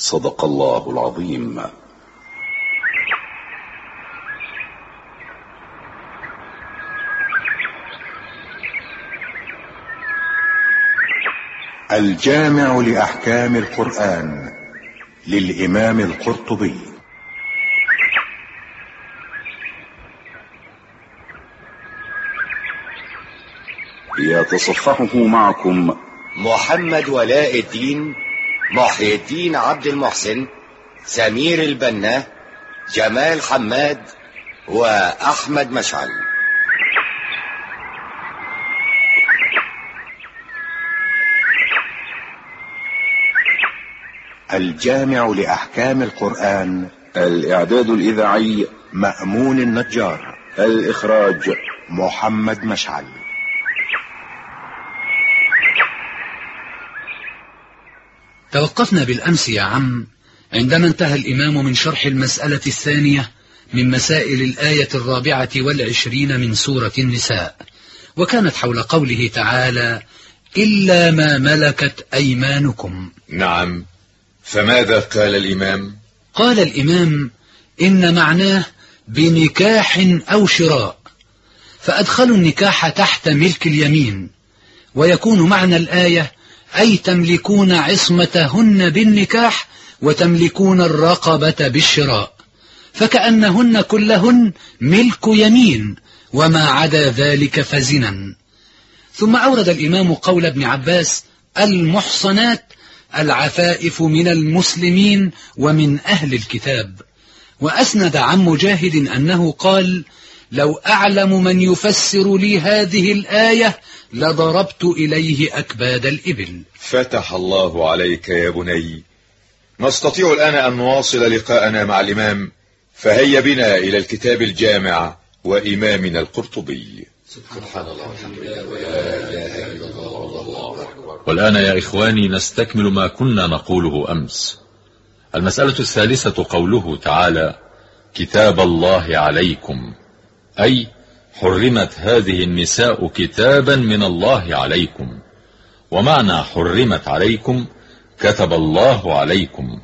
صدق الله العظيم. الجامع لأحكام القرآن للإمام القرطبي. يتصفحه معكم محمد ولاء الدين محي الدين عبد المحسن سمير البنا جمال حماد وأحمد مشعل. الجامع لأحكام القرآن. الإعداد الإذاعي مأمون النجار. الإخراج محمد مشعل. توقفنا بالأمس يا عم. عندما انتهى الإمام من شرح المسألة الثانية من مسائل الآية الرابعة والعشرين من سورة النساء وكانت حول قوله تعالى إلا ما ملكت أيمانكم. نعم. فماذا قال الإمام؟ قال الإمام إن معناه بنكاح أو شراء. فأدخلوا النكاح تحت ملك اليمين ويكون معنى الآية أي تملكون عصمتهن بالنكاح وتملكون الرقبة بالشراء. فكأنهن كلهن ملك يمين وما عدا ذلك فزنا. ثم أورد الإمام قول ابن عباس المحصنات العفائف من المسلمين ومن أهل الكتاب. وأسند عن مجاهد أنه قال لو أعلم من يفسر لي هذه الآية لضربت إليه أكباد الإبل. فتح الله عليك يا بني. نستطيع الآن أن نواصل لقاءنا مع الإمام. فهيا بنا إلى الكتاب الجامع وإمامنا القرطبي. سبحان الله والحمد لله ولا إله إلا الله والله أكبر. والآن يا إخواني نستكمل ما كنا نقوله أمس. المسألة الثالثة قوله تعالى كتاب الله عليكم. أي حرمت هذه النساء كتابا من الله عليكم. ومعنى حرمت عليكم كتب الله عليكم.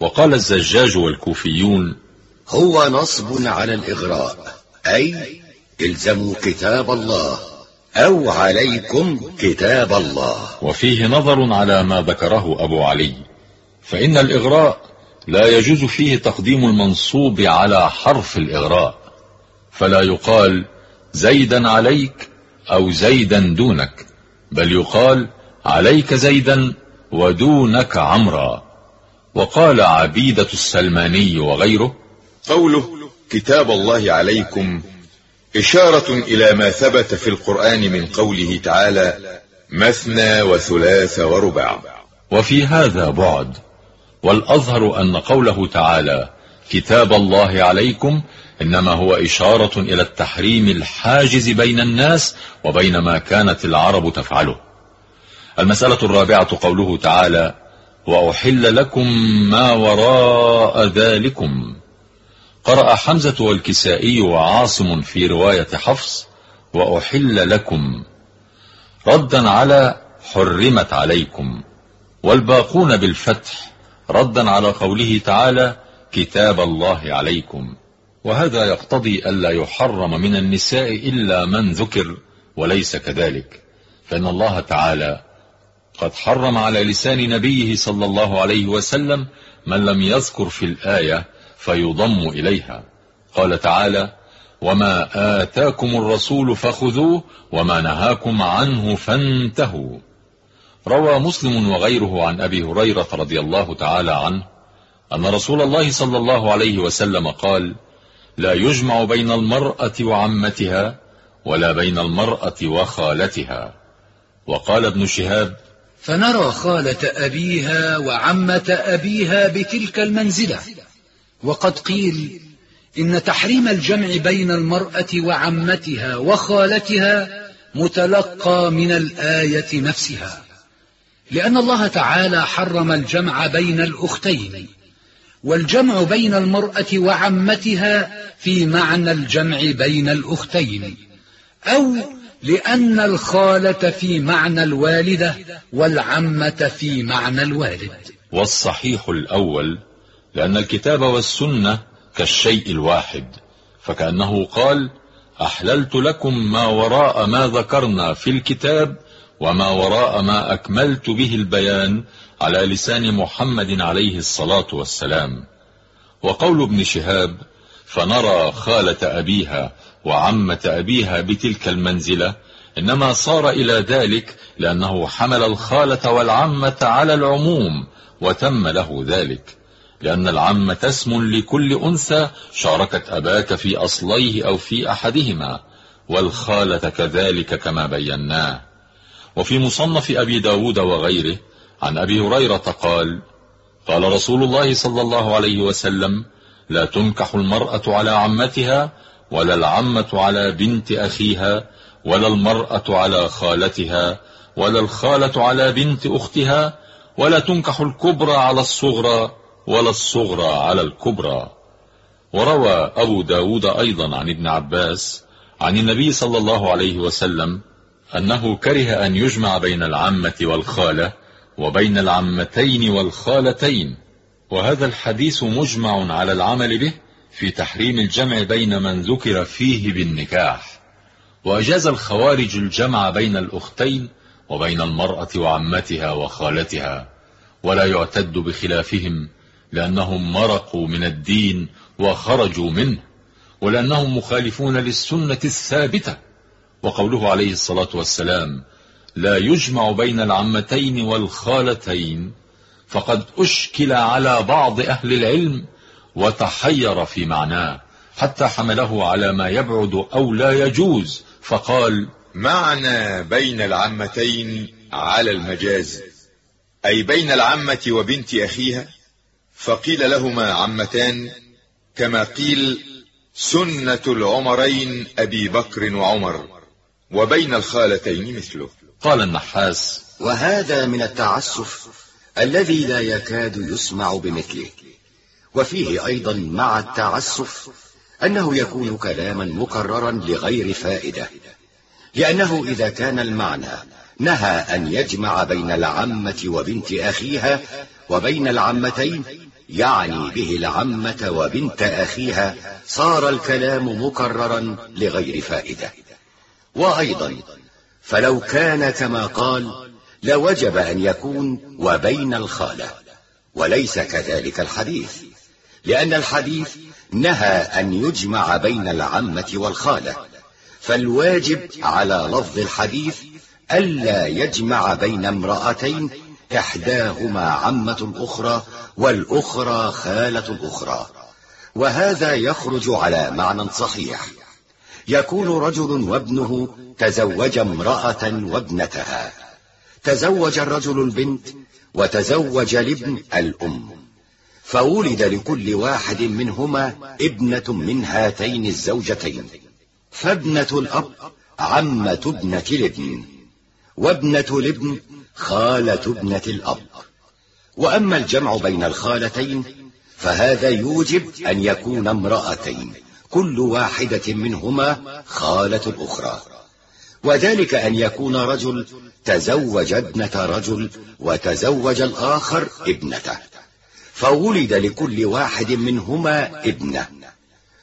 وقال الزجاج والكوفيون هو نصب على الإغراء أي إلزموا كتاب الله أو عليكم كتاب الله. وفيه نظر على ما ذكره أبو علي. فإن الإغراء لا يجوز فيه تقديم المنصوب على حرف الإغراء. فلا يقال زيدا عليك أو زيدا دونك بل يقال عليك زيدا ودونك عمرا. وقال عبيدة السلماني وغيره قوله كتاب الله عليكم إشارة إلى ما ثبت في القرآن من قوله تعالى مثنى وثلاث ورباع وفي هذا بعد والأظهر أن قوله تعالى كتاب الله عليكم إنما هو إشارة إلى التحريم الحاجز بين الناس وبين ما كانت العرب تفعله. المسألة الرابعة قوله تعالى وأحل لكم ما وراء ذلكم. قرأ حمزة والكسائي وعاصم في رواية حفص وأحل لكم. ردا على حرمت عليكم. والباقون بالفتح ردا على قوله تعالى كتاب الله عليكم. وهذا يقتضي ألا يحرم من النساء إلا من ذكر وليس كذلك. فإن الله تعالى قد حرم على لسان نبيه صلى الله عليه وسلم من لم يذكر في الآية فيضم إليها. قال تعالى وما آتاكم الرسول فخذوه وما نهاكم عنه فانتهوا. روى مسلم وغيره عن أبي هريرة رضي الله تعالى عنه أن رسول الله صلى الله عليه وسلم قال لا يجمع بين المرأة وعمتها ولا بين المرأة وخالتها. وقال ابن شهاب فنرى خالة أبيها وعمة أبيها بتلك المنزلة. وقد قيل إن تحريم الجمع بين المرأة وعمتها وخالتها متلقى من الآية نفسها. لأن الله تعالى حرم الجمع بين الأختين. والجمع بين المرأة وعمتها في معنى الجمع بين الأختين أو لأن الخالة في معنى الوالدة والعمة في معنى الوالد. والصحيح الأول لأن الكتاب والسنة كالشيء الواحد فكأنه قال أحللت لكم ما وراء ما ذكرنا في الكتاب وما وراء ما أكملت به البيان على لسان محمد عليه الصلاة والسلام. وقول ابن شهاب فنرى خالة أبيها وعمة أبيها بتلك المنزلة إنما صار إلى ذلك لأنه حمل الخالة والعمة على العموم وتم له ذلك. لأن العمة اسم لكل أنثى شاركت أباك في أصليه أو في أحدهما والخالة كذلك كما بيناه. وفي مصنف أبي داود وغيره عن أبي هريرة قال قال رسول الله صلى الله عليه وسلم لا تنكح المرأة على عمتها ولا العمة على بنت أخيها ولا المرأة على خالتها ولا الخالة على بنت أختها ولا تنكح الكبرى على الصغرى ولا الصغرى على الكبرى. وروى أبو داود أيضا عن ابن عباس عن النبي صلى الله عليه وسلم أنه كره أن يجمع بين العمة والخالة وبين العمتين والخالتين. وهذا الحديث مجمع على العمل به في تحريم الجمع بين من ذكر فيه بالنكاح. وأجاز الخوارج الجمع بين الأختين وبين المرأة وعمتها وخالتها ولا يعتد بخلافهم لأنهم مرقوا من الدين وخرجوا منه ولأنهم مخالفون للسنة الثابتة. وقوله عليه الصلاة والسلام لا يجمع بين العمتين والخالتين فقد أشكل على بعض أهل العلم وتحير في معناه حتى حمله على ما يبعد أو لا يجوز فقال معنى بين العمتين على المجاز أي بين العمة وبنت أخيها فقيل لهما عمتان كما قيل سنة العمرين أبي بكر وعمر. وبين الخالتين مثله. قال النحاس وهذا من التعسف الذي لا يكاد يسمع بمثله. وفيه أيضا مع التعسف أنه يكون كلاما مكررا لغير فائدة. لأنه إذا كان المعنى نهى أن يجمع بين العمة وبنت أخيها وبين العمتين يعني به العمة وبنت أخيها صار الكلام مكررا لغير فائدة. وأيضا فلو كان كما قال لوجب أن يكون وبين الخالة وليس كذلك الحديث لأن الحديث نهى أن يجمع بين العمة والخالة فالواجب على لفظ الحديث ألا يجمع بين امرأتين إحداهما عمة الأخرى والأخرى خالة الأخرى وهذا يخرج على معنى صحيح. يكون رجل وابنه تزوج امرأة وابنتها. تزوج الرجل البنت وتزوج الابن الأم. فولد لكل واحد منهما ابنة من هاتين الزوجتين. فابنة الأب عمة ابنة الابن. وابنة الابن خالة ابنة الأب. وأما الجمع بين الخالتين فهذا يوجب أن يكون امرأتين. كل واحدة منهما خالة الأخرى. وذلك أن يكون رجل تزوج ابنة رجل وتزوج الآخر ابنته. فولد لكل واحد منهما ابنة.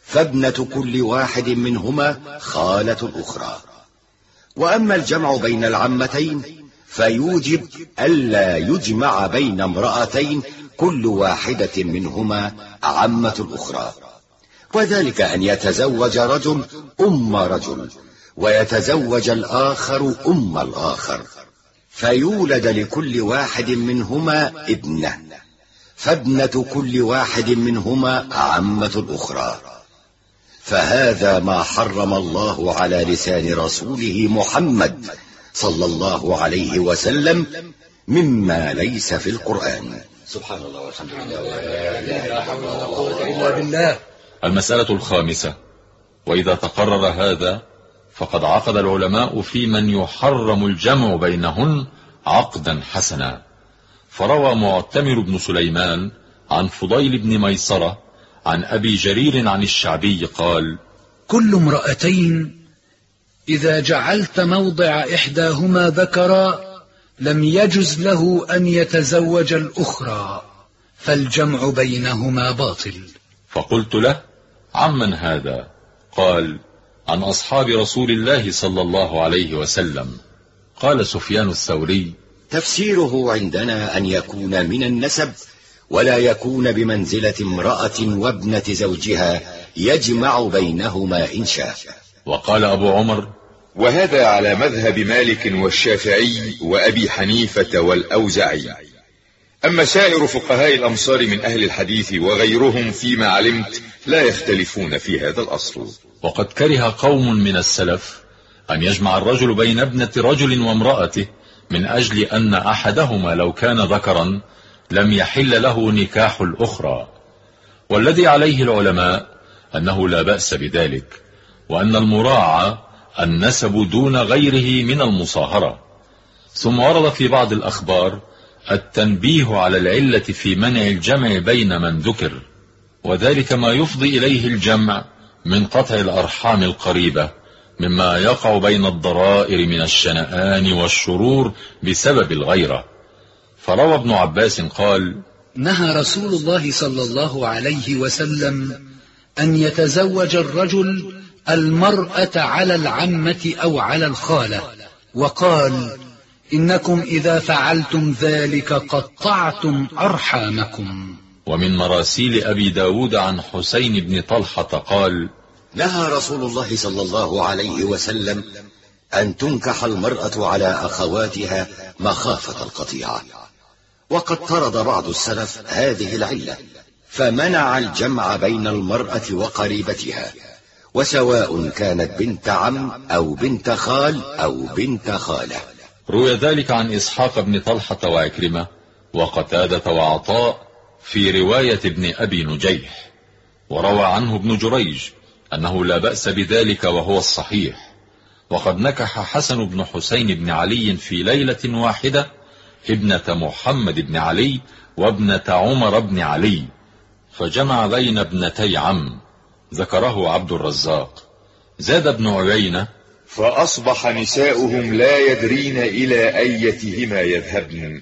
فابنة كل واحد منهما خالة الأخرى. وأما الجمع بين العمتين فيوجب ألا يجمع بين امرأتين كل واحدة منهما عمة الأخرى وذلك أن يتزوج رجل أم رجل ويتزوج الآخر أم الآخر. فيولد لكل واحد منهما ابنة فابنة كل واحد منهما عمة الأخرى فهذا ما حرم الله على لسان رسوله محمد صلى الله عليه وسلم مما ليس في القرآن. سبحان الله والحمد لله لا حول ولا قوة إلا بالله المسألة الخامسة. وإذا تقرر هذا فقد عقد العلماء في من يحرم الجمع بينهن عقدا حسنا. فروى معتمر بن سليمان عن فضيل بن ميسرة عن أبي جرير عن الشعبي قال كل امرأتين إذا جعلت موضع إحداهما ذكرا لم يجز له أن يتزوج الأخرى فالجمع بينهما باطل. فقلت له عمن هذا؟ قال عن أصحاب رسول الله صلى الله عليه وسلم. قال سفيان الثوري تفسيره عندنا أن يكون من النسب ولا يكون بمنزلة امرأة وابنة زوجها يجمع بينهما إن شاء. وقال أبو عمر وهذا على مذهب مالك والشافعي وأبي حنيفة والأوزعي أما سائر فقهاء الأمصار من أهل الحديث وغيرهم فيما علمت لا يختلفون في هذا الأصل. وقد كره قوم من السلف أن يجمع الرجل بين ابنة رجل وامرأته من أجل أن أحدهما لو كان ذكرا لم يحل له نكاح الأخرى. والذي عليه العلماء أنه لا بأس بذلك وأن المراعى النسب دون غيره من المصاهرة. ثم ورد في بعض الأخبار التنبيه على العلة في منع الجمع بين من ذكر وذلك ما يفضي إليه الجمع من قطع الأرحام القريبة مما يقع بين الضرائر من الشنآن والشرور بسبب الغيرة. فروى ابن عباس قال نهى رسول الله صلى الله عليه وسلم أن يتزوج الرجل المرأة على العمة أو على الخالة وقال إنكم إذا فعلتم ذلك قطعتم أرحامكم. ومن مراسيل أبي داود عن حسين بن طلحة قال نهى رسول الله صلى الله عليه وسلم أن تنكح المرأة على أخواتها مخافة القطيعة. وقد طرد بعض السلف هذه العلة فمنع الجمع بين المرأة وقريبتها وسواء كانت بنت عم أو بنت خال أو بنت خالة. روي ذلك عن إسحاق بن طلحة وعكرمة وقتادة وعطاء في رواية ابن أبي نجيح وروى عنه ابن جريج أنه لا بأس بذلك وهو الصحيح. وقد نكح حسن بن حسين بن علي في ليلة واحدة ابنة محمد بن علي وابنة عمر بن علي فجمع بين ابنتي عم ذكره عبد الرزاق. زاد ابن عيينة فأصبح نساؤهم لا يدرين إلى أيتهما يذهبن.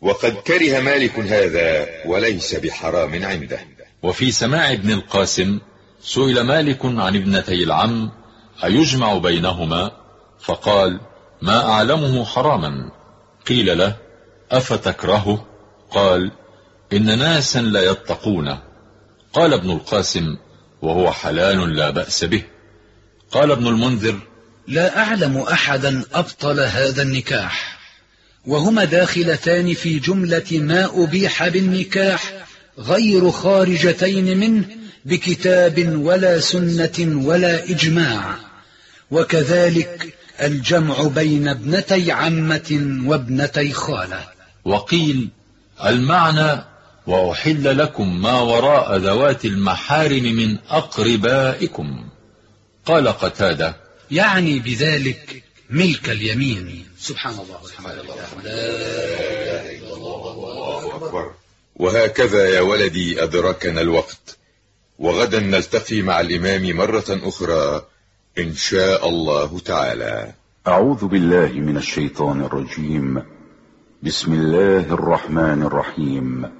وقد كره مالك هذا وليس بحرام عنده. وفي سماع ابن القاسم سئل مالك عن ابنتي العم أيجمع بينهما؟ فقال ما أعلمه حراما. قيل له أفتكرهه قال إن ناسا لا يتقونه قال ابن القاسم وهو حلال لا بأس به. قال ابن المنذر لا أعلم أحدا أبطل هذا النكاح. وهما داخلتان في جملة ما أبيح بالنكاح غير خارجتين منه بكتاب ولا سنة ولا إجماع. وكذلك الجمع بين ابنتي عمة وابنتي خالة. وقيل المعنى وأحل لكم ما وراء ذوات المحارم من أقربائكم. قال قتادة يعني بذلك ملك اليمين. سبحان الله. والحمد أكبر. وهكذا يا ولدي أدركنا الوقت. وغدا نلتقي مع الإمام مرة أخرى إن شاء الله تعالى. أعوذ بالله من الشيطان الرجيم. بسم الله الرحمن الرحيم.